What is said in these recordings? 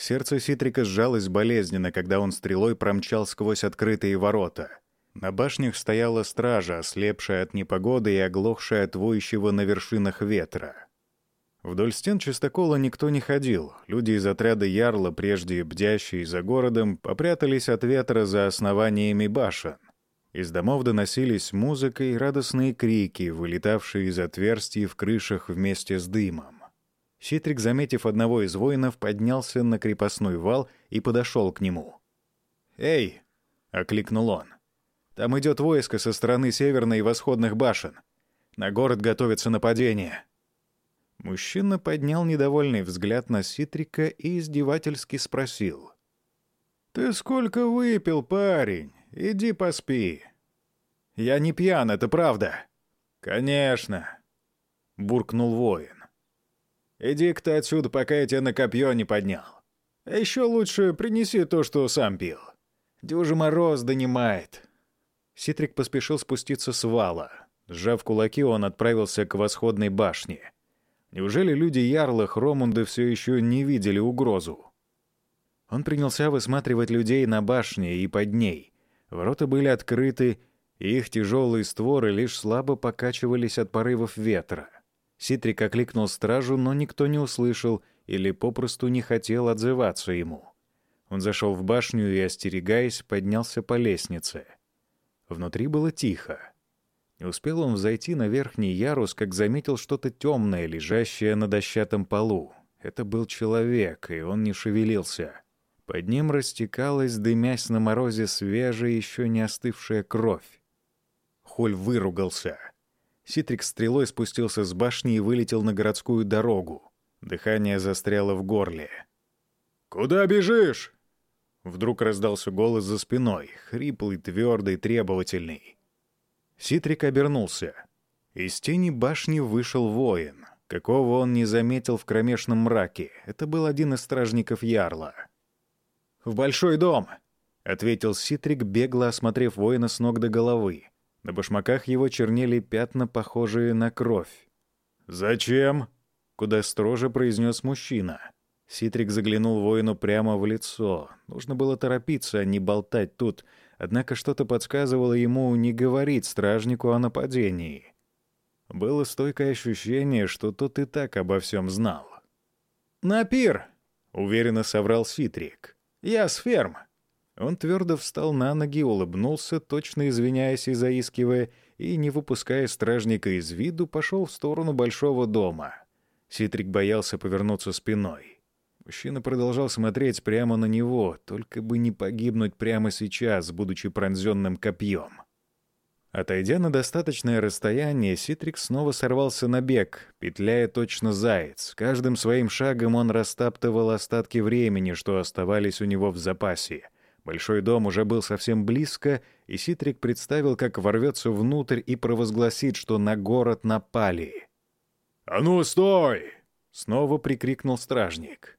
Сердце Ситрика сжалось болезненно, когда он стрелой промчал сквозь открытые ворота. На башнях стояла стража, ослепшая от непогоды и оглохшая от воющего на вершинах ветра. Вдоль стен чистокола никто не ходил. Люди из отряда Ярла, прежде бдящие за городом, попрятались от ветра за основаниями башен. Из домов доносились музыка и радостные крики, вылетавшие из отверстий в крышах вместе с дымом. Ситрик, заметив одного из воинов, поднялся на крепостной вал и подошел к нему. «Эй!» — окликнул он. «Там идет войско со стороны северной и восходных башен. На город готовится нападение». Мужчина поднял недовольный взгляд на Ситрика и издевательски спросил. «Ты сколько выпил, парень? Иди поспи». «Я не пьян, это правда». «Конечно», — буркнул воин. «Иди-ка ты отсюда, пока я тебя на копье не поднял. А еще лучше принеси то, что сам пил. Дюжа мороз донимает». Ситрик поспешил спуститься с вала. Сжав кулаки, он отправился к восходной башне — Неужели люди ярлых Ромунды все еще не видели угрозу? Он принялся высматривать людей на башне и под ней. Ворота были открыты, и их тяжелые створы лишь слабо покачивались от порывов ветра. Ситрик окликнул стражу, но никто не услышал или попросту не хотел отзываться ему. Он зашел в башню и, остерегаясь, поднялся по лестнице. Внутри было тихо. Не успел он взойти на верхний ярус, как заметил что-то темное, лежащее на дощатом полу. Это был человек, и он не шевелился. Под ним растекалась, дымясь на морозе, свежая, еще не остывшая кровь. Холь выругался. Ситрик стрелой спустился с башни и вылетел на городскую дорогу. Дыхание застряло в горле. «Куда бежишь?» Вдруг раздался голос за спиной, хриплый, твердый, требовательный. Ситрик обернулся. Из тени башни вышел воин. Какого он не заметил в кромешном мраке. Это был один из стражников Ярла. «В большой дом!» — ответил Ситрик, бегло осмотрев воина с ног до головы. На башмаках его чернели пятна, похожие на кровь. «Зачем?» — куда строже произнес мужчина. Ситрик заглянул воину прямо в лицо. Нужно было торопиться, а не болтать тут — Однако что-то подсказывало ему не говорить стражнику о нападении. Было стойкое ощущение, что тот и так обо всем знал. «На пир!» — уверенно соврал Ситрик. «Я с ферм». Он твердо встал на ноги, улыбнулся, точно извиняясь и заискивая, и, не выпуская стражника из виду, пошел в сторону большого дома. Ситрик боялся повернуться спиной. Мужчина продолжал смотреть прямо на него, только бы не погибнуть прямо сейчас, будучи пронзенным копьем. Отойдя на достаточное расстояние, Ситрик снова сорвался на бег, петляя точно заяц. Каждым своим шагом он растаптывал остатки времени, что оставались у него в запасе. Большой дом уже был совсем близко, и Ситрик представил, как ворвется внутрь и провозгласит, что на город напали. «А ну, стой!» — снова прикрикнул стражник.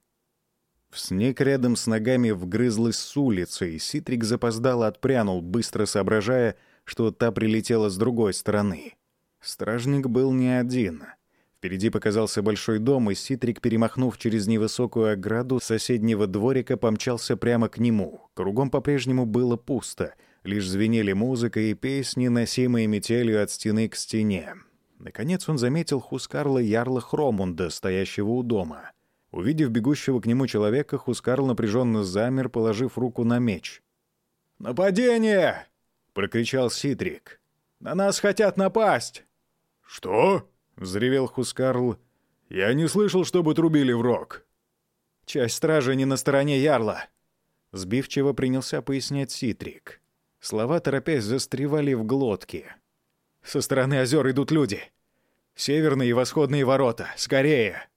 В снег рядом с ногами вгрызлась с улицы, и Ситрик запоздало отпрянул, быстро соображая, что та прилетела с другой стороны. Стражник был не один. Впереди показался большой дом, и Ситрик, перемахнув через невысокую ограду соседнего дворика, помчался прямо к нему. Кругом по-прежнему было пусто, лишь звенели музыка и песни, носимые метелью от стены к стене. Наконец он заметил Хускарла Ярла Хромунда, стоящего у дома — Увидев бегущего к нему человека, Хускарл напряженно замер, положив руку на меч. «Нападение!» — прокричал Ситрик. «На нас хотят напасть!» «Что?» — взревел Хускарл. «Я не слышал, чтобы трубили в рог». «Часть стражи не на стороне Ярла», — сбивчиво принялся пояснять Ситрик. Слова, торопясь, застревали в глотке. «Со стороны озер идут люди. Северные и восходные ворота. Скорее!»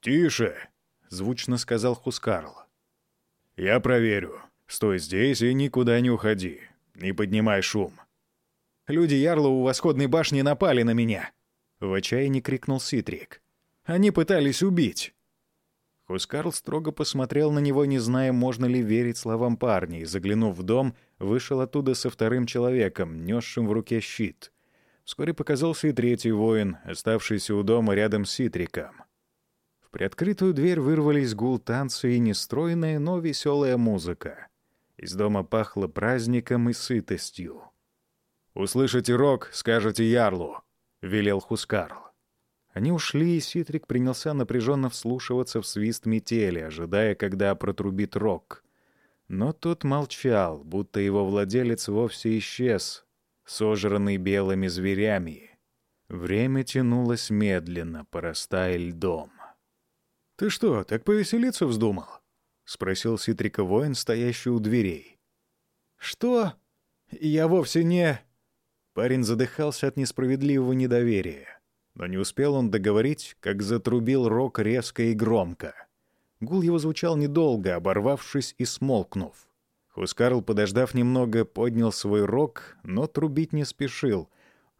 «Тише!» — звучно сказал Хускарл. «Я проверю. Стой здесь и никуда не уходи. Не поднимай шум». «Люди Ярла у восходной башни напали на меня!» — в отчаянии крикнул Ситрик. «Они пытались убить!» Хускарл строго посмотрел на него, не зная, можно ли верить словам парня, и, заглянув в дом, вышел оттуда со вторым человеком, несшим в руке щит. Вскоре показался и третий воин, оставшийся у дома рядом с Ситриком. В приоткрытую дверь вырвались гул танца и нестройная, но веселая музыка. Из дома пахло праздником и сытостью. «Услышите рок, скажете Ярлу», — велел Хускарл. Они ушли, и Ситрик принялся напряженно вслушиваться в свист метели, ожидая, когда протрубит рок. Но тот молчал, будто его владелец вовсе исчез, сожранный белыми зверями. Время тянулось медленно, порастая льдом. «Ты что, так повеселиться вздумал?» — спросил Ситрика воин, стоящий у дверей. «Что? Я вовсе не...» Парень задыхался от несправедливого недоверия. Но не успел он договорить, как затрубил рог резко и громко. Гул его звучал недолго, оборвавшись и смолкнув. Хускарл, подождав немного, поднял свой рог, но трубить не спешил.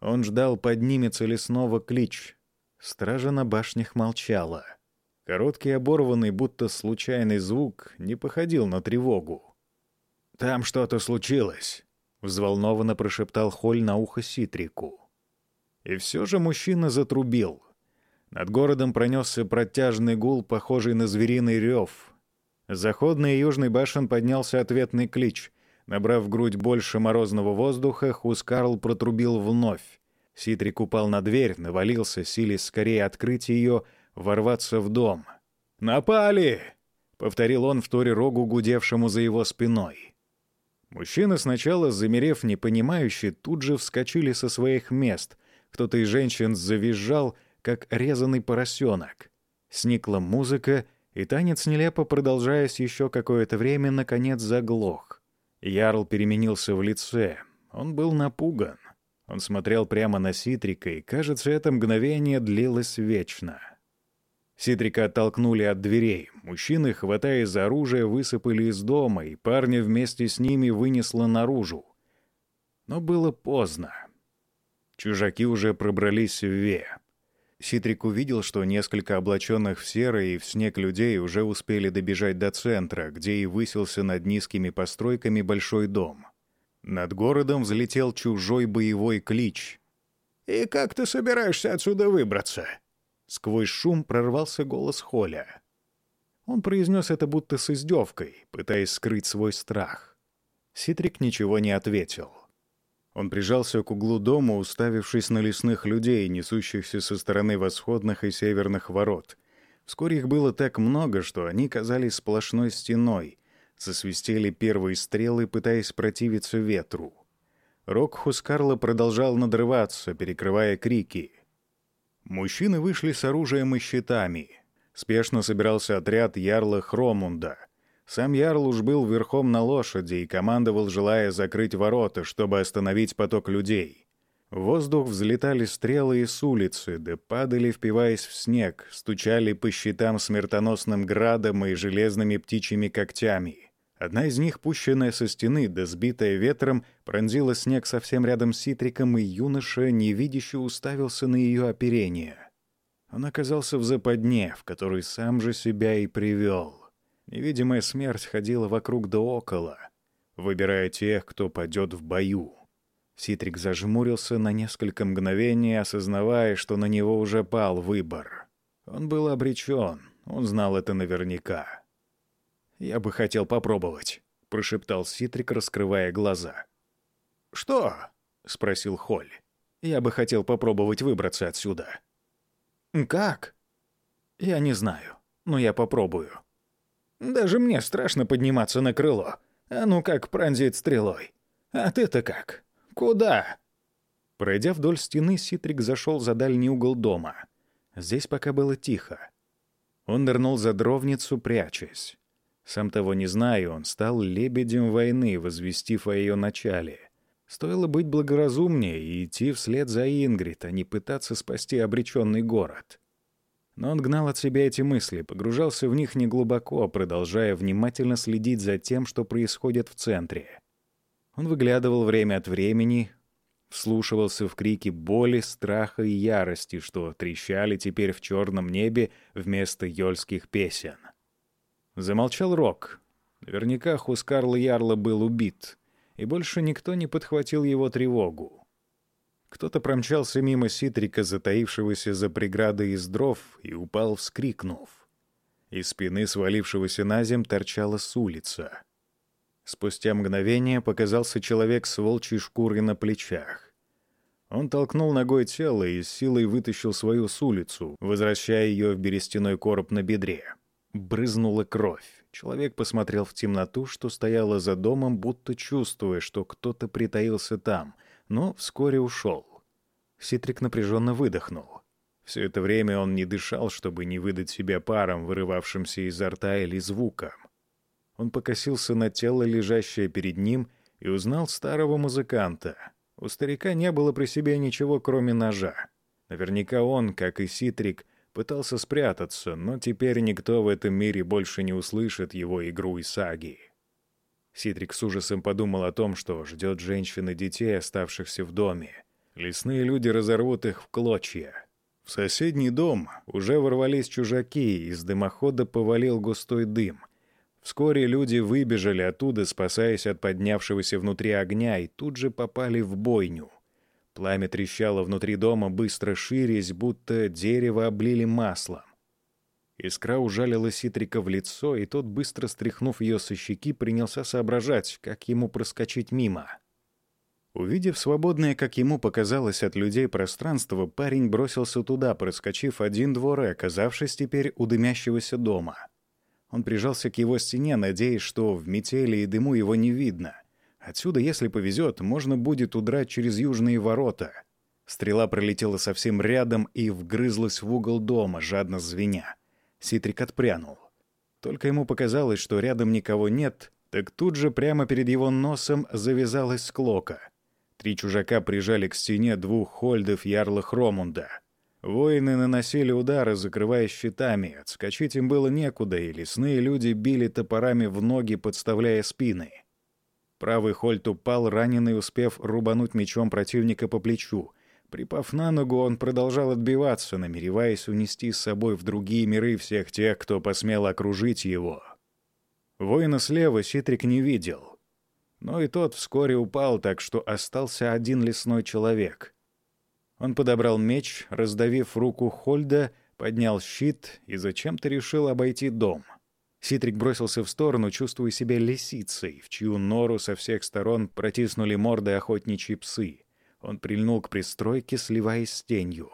Он ждал, поднимется ли снова клич. Стража на башнях молчала. Короткий оборванный, будто случайный звук, не походил на тревогу. «Там что-то случилось», — взволнованно прошептал Холь на ухо Ситрику. И все же мужчина затрубил. Над городом пронесся протяжный гул, похожий на звериный рев. С и южной башен поднялся ответный клич. Набрав грудь больше морозного воздуха, Хускарл протрубил вновь. Ситрик упал на дверь, навалился, силясь скорее открыть ее, ворваться в дом. «Напали!» — повторил он в торе рогу, гудевшему за его спиной. Мужчины сначала, замерев непонимающе, тут же вскочили со своих мест — кто-то из женщин завизжал, как резанный поросенок. Сникла музыка, и танец, нелепо продолжаясь еще какое-то время, наконец заглох. Ярл переменился в лице. Он был напуган. Он смотрел прямо на Ситрика, и, кажется, это мгновение длилось вечно. Ситрика оттолкнули от дверей. Мужчины, хватая за оружие, высыпали из дома, и парня вместе с ними вынесло наружу. Но было поздно. Чужаки уже пробрались в Ве. Ситрик увидел, что несколько облаченных в серое и в снег людей уже успели добежать до центра, где и высился над низкими постройками большой дом. Над городом взлетел чужой боевой клич. «И как ты собираешься отсюда выбраться?» Сквозь шум прорвался голос Холя. Он произнес это будто с издевкой, пытаясь скрыть свой страх. Ситрик ничего не ответил. Он прижался к углу дома, уставившись на лесных людей, несущихся со стороны восходных и северных ворот. Вскоре их было так много, что они казались сплошной стеной. Засвистели первые стрелы, пытаясь противиться ветру. Рок Хускарла продолжал надрываться, перекрывая крики. Мужчины вышли с оружием и щитами. Спешно собирался отряд Ярла Хромунда — сам Ярл уж был верхом на лошади и командовал, желая закрыть ворота, чтобы остановить поток людей. В воздух взлетали стрелы с улицы, да падали, впиваясь в снег, стучали по щитам смертоносным градом и железными птичьими когтями. Одна из них, пущенная со стены, да сбитая ветром, пронзила снег совсем рядом с Ситриком, и юноша невидяще уставился на ее оперение. Он оказался в западне, в который сам же себя и привел. Невидимая смерть ходила вокруг да около, выбирая тех, кто падет в бою. Ситрик зажмурился на несколько мгновений, осознавая, что на него уже пал выбор. Он был обречен, он знал это наверняка. «Я бы хотел попробовать», — прошептал Ситрик, раскрывая глаза. «Что?» — спросил Холли. «Я бы хотел попробовать выбраться отсюда». «Как?» «Я не знаю, но я попробую». Даже мне страшно подниматься на крыло. А ну как пронзит стрелой. А ты-то как? Куда?» Пройдя вдоль стены, Ситрик зашел за дальний угол дома. Здесь пока было тихо. Он нырнул за дровницу, прячась. Сам того не зная, он стал лебедем войны, возвестив о ее начале. Стоило быть благоразумнее и идти вслед за Ингрид, а не пытаться спасти обреченный город. Но он гнал от себя эти мысли, погружался в них неглубоко, продолжая внимательно следить за тем, что происходит в центре. Он выглядывал время от времени, вслушивался в крики боли, страха и ярости, что трещали теперь в черном небе вместо ёльских песен. Замолчал Рок. Наверняка Хускарл Ярла был убит, и больше никто не подхватил его тревогу. Кто-то промчался мимо Ситрика, затаившегося за преградой из дров, и упал, вскрикнув. Из спины свалившегося на земь торчала с улица. Спустя мгновение показался человек с волчьей шкурой на плечах. Он толкнул ногой тело и с силой вытащил свою с улицу, возвращая ее в берестяной короб на бедре. Брызнула кровь. Человек посмотрел в темноту, что стояла за домом, будто чувствуя, что кто-то притаился там, но вскоре ушел. Ситрик напряженно выдохнул. Все это время он не дышал, чтобы не выдать себя паром, вырывавшимся изо рта или звуком. Он покосился на тело, лежащее перед ним, и узнал старого музыканта. У старика не было при себе ничего, кроме ножа. Наверняка он, как и Ситрик, пытался спрятаться, но теперь никто в этом мире больше не услышит его игру и саги. Ситрик с ужасом подумал о том, что ждет женщин и детей, оставшихся в доме. Лесные люди разорвут их в клочья. В соседний дом уже ворвались чужаки, из дымохода повалил густой дым. Вскоре люди выбежали оттуда, спасаясь от поднявшегося внутри огня, и тут же попали в бойню. Пламя трещало внутри дома, быстро ширясь, будто дерево облили маслом. Искра ужалила Ситрика в лицо, и тот, быстро стряхнув ее со щеки, принялся соображать, как ему проскочить мимо. Увидев свободное, как ему показалось, от людей пространство, парень бросился туда, проскочив один двор и оказавшись теперь у дымящегося дома — он прижался к его стене, надеясь, что в метели и дыму его не видно. Отсюда, если повезет, можно будет удрать через южные ворота. Стрела пролетела совсем рядом и вгрызлась в угол дома, жадно звеня. Ситрик отпрянул. Только ему показалось, что рядом никого нет, так тут же прямо перед его носом завязалась склока. Три чужака прижали к стене двух хольдов ярла Хромунда — Воины наносили удары, закрывая щитами. Отскочить им было некуда, и лесные люди били топорами в ноги, подставляя спины. Правый Хольт упал, раненый, успев рубануть мечом противника по плечу. Припав на ногу, он продолжал отбиваться, намереваясь унести с собой в другие миры всех тех, кто посмел окружить его. Воина слева Ситрик не видел. Но и тот вскоре упал, так что остался один лесной человек — он подобрал меч, раздавив руку Хольда, поднял щит и зачем-то решил обойти дом. Ситрик бросился в сторону, чувствуя себя лисицей, в чью нору со всех сторон протиснули морды охотничьи псы. Он прильнул к пристройке, сливаясь с тенью.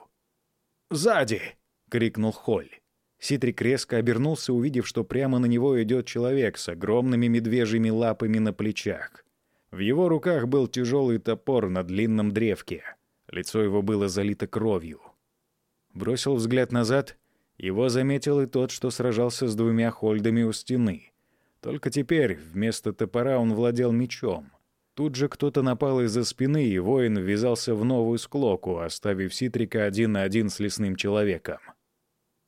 «Сзади!» — крикнул Холь. Ситрик резко обернулся, увидев, что прямо на него идет человек с огромными медвежьими лапами на плечах. В его руках был тяжелый топор на длинном древке — Лицо его было залито кровью. Бросил взгляд назад. Его заметил и тот, что сражался с двумя хольдами у стены. Только теперь вместо топора он владел мечом. Тут же кто-то напал из-за спины, и воин ввязался в новую склоку, оставив Ситрика один на один с лесным человеком.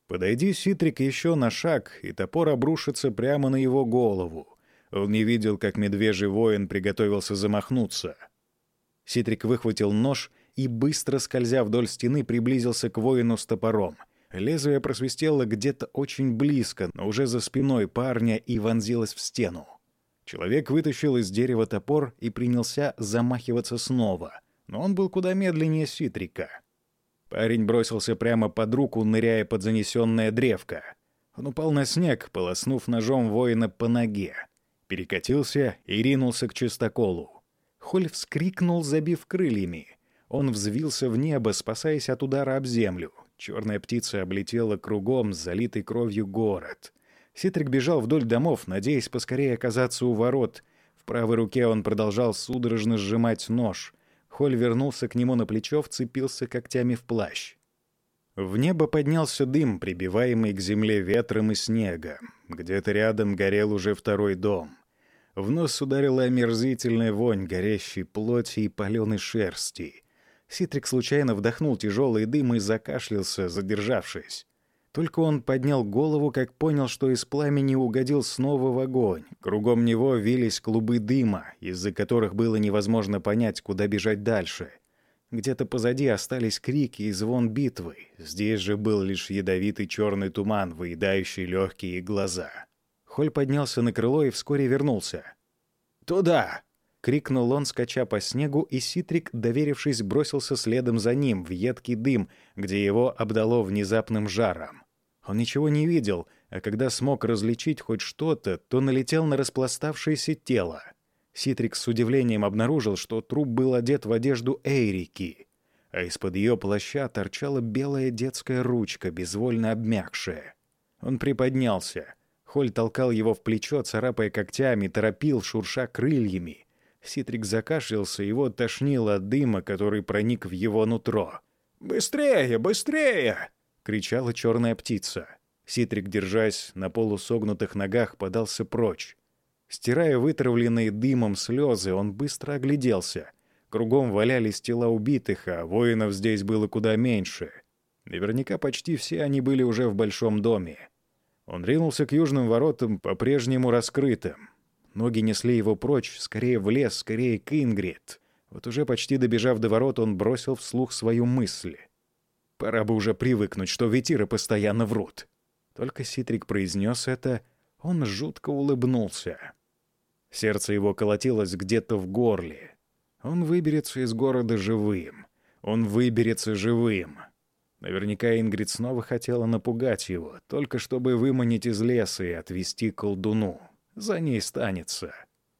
Подойди Ситрик еще на шаг, и топор обрушится прямо на его голову. Он не видел, как медвежий воин приготовился замахнуться. Ситрик выхватил нож и, быстро скользя вдоль стены, приблизился к воину с топором. Лезвие просвистело где-то очень близко, но уже за спиной парня и вонзилось в стену. Человек вытащил из дерева топор и принялся замахиваться снова, но он был куда медленнее Ситрика. Парень бросился прямо под руку, ныряя под занесенное древко. Он упал на снег, полоснув ножом воина по ноге. Перекатился и ринулся к чистоколу. Холь вскрикнул, забив крыльями. Он взвился в небо, спасаясь от удара об землю. Черная птица облетела кругом залитый кровью город. Ситрик бежал вдоль домов, надеясь поскорее оказаться у ворот. В правой руке он продолжал судорожно сжимать нож. Холь вернулся к нему на плечо, вцепился когтями в плащ. В небо поднялся дым, прибиваемый к земле ветром и снегом. Где-то рядом горел уже второй дом. В нос ударила омерзительная вонь горящей плоти и паленой шерсти — Ситрик случайно вдохнул тяжелый дым и закашлялся, задержавшись. Только он поднял голову, как понял, что из пламени угодил снова в огонь. Кругом него вились клубы дыма, из-за которых было невозможно понять, куда бежать дальше. Где-то позади остались крики и звон битвы. Здесь же был лишь ядовитый черный туман, выедающий легкие глаза. Холь поднялся на крыло и вскоре вернулся. «Туда!» — крикнул он, скача по снегу, и Ситрик, доверившись, бросился следом за ним в едкий дым, где его обдало внезапным жаром. Он ничего не видел, а когда смог различить хоть что-то, то налетел на распластавшееся тело. Ситрик с удивлением обнаружил, что труп был одет в одежду Эйрики, а из-под ее плаща торчала белая детская ручка, безвольно обмякшая. Он приподнялся. Холь толкал его в плечо, царапая когтями, торопил, шурша крыльями. Ситрик закашлялся, его тошнило от дыма, который проник в его нутро. «Быстрее, быстрее!» — кричала черная птица. Ситрик, держась на полусогнутых ногах, подался прочь. Стирая вытравленные дымом слезы, он быстро огляделся. Кругом валялись тела убитых, а воинов здесь было куда меньше. Наверняка почти все они были уже в большом доме. Он ринулся к южным воротам, по-прежнему раскрытым. Ноги несли его прочь, скорее в лес, скорее к Ингрид. Вот уже почти добежав до ворот, он бросил вслух свою мысль. Пора бы уже привыкнуть, что ветиры постоянно врут. Только Ситрик произнес это, он жутко улыбнулся. Сердце его колотилось где-то в горле. Он выберется из города живым. Он выберется живым. Наверняка Ингрид снова хотела напугать его, только чтобы выманить из леса и отвести колдуну. За ней станется.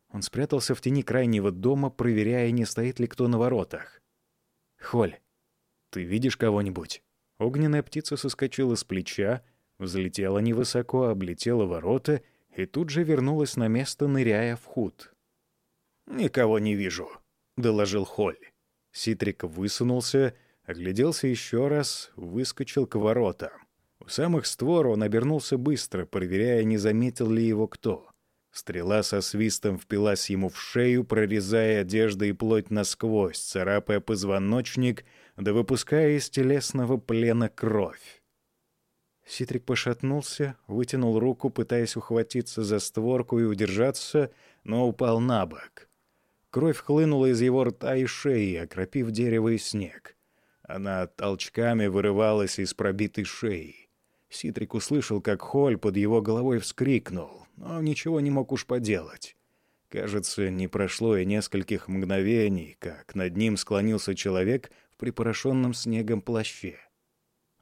Он спрятался в тени крайнего дома, проверяя, не стоит ли кто на воротах. «Холь, ты видишь кого-нибудь?» Огненная птица соскочила с плеча, взлетела невысоко, облетела ворота и тут же вернулась на место, ныряя в худ. «Никого не вижу», — доложил Холь. Ситрик высунулся, огляделся еще раз, выскочил к воротам. У самых створ он обернулся быстро, проверяя, не заметил ли его кто. Стрела со свистом впилась ему в шею, прорезая одежды и плоть насквозь, царапая позвоночник, да выпуская из телесного плена кровь. Ситрик пошатнулся, вытянул руку, пытаясь ухватиться за створку и удержаться, но упал на бок. Кровь хлынула из его рта и шеи, окропив дерево и снег. Она толчками вырывалась из пробитой шеи. Ситрик услышал, как Холь под его головой вскрикнул но ничего не мог уж поделать. Кажется, не прошло и нескольких мгновений, как над ним склонился человек в припорошенном снегом плаще.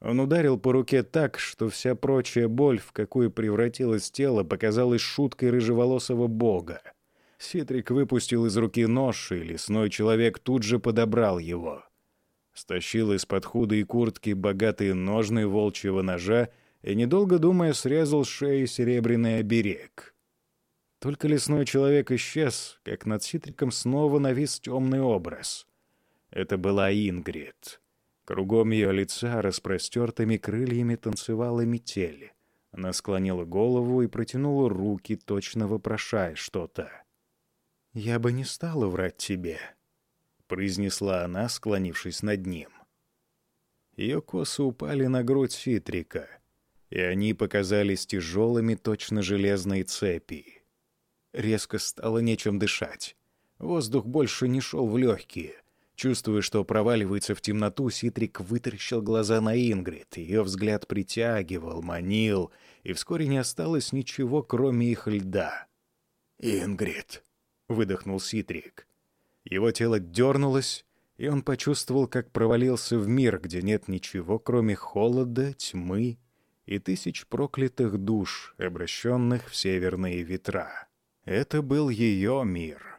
Он ударил по руке так, что вся прочая боль, в какую превратилось тело, показалась шуткой рыжеволосого бога. Ситрик выпустил из руки нож, и лесной человек тут же подобрал его. Стащил из-под худой куртки богатые ножны волчьего ножа и, недолго думая, срезал с шеи серебряный оберег. Только лесной человек исчез, как над Ситриком снова навис темный образ. Это была Ингрид. Кругом ее лица распростертыми крыльями танцевала метель. Она склонила голову и протянула руки, точно вопрошая что-то. «Я бы не стала врать тебе», — произнесла она, склонившись над ним. Ее косы упали на грудь Ситрика — и они показались тяжелыми, точно железные цепи. Резко стало нечем дышать. Воздух больше не шел в легкие. Чувствуя, что проваливается в темноту, Ситрик вытаращил глаза на Ингрид. Ее взгляд притягивал, манил, и вскоре не осталось ничего, кроме их льда. «Ингрид!» — выдохнул Ситрик. Его тело дернулось, и он почувствовал, как провалился в мир, где нет ничего, кроме холода, тьмы и тысяч проклятых душ, обращенных в северные ветра. Это был ее мир.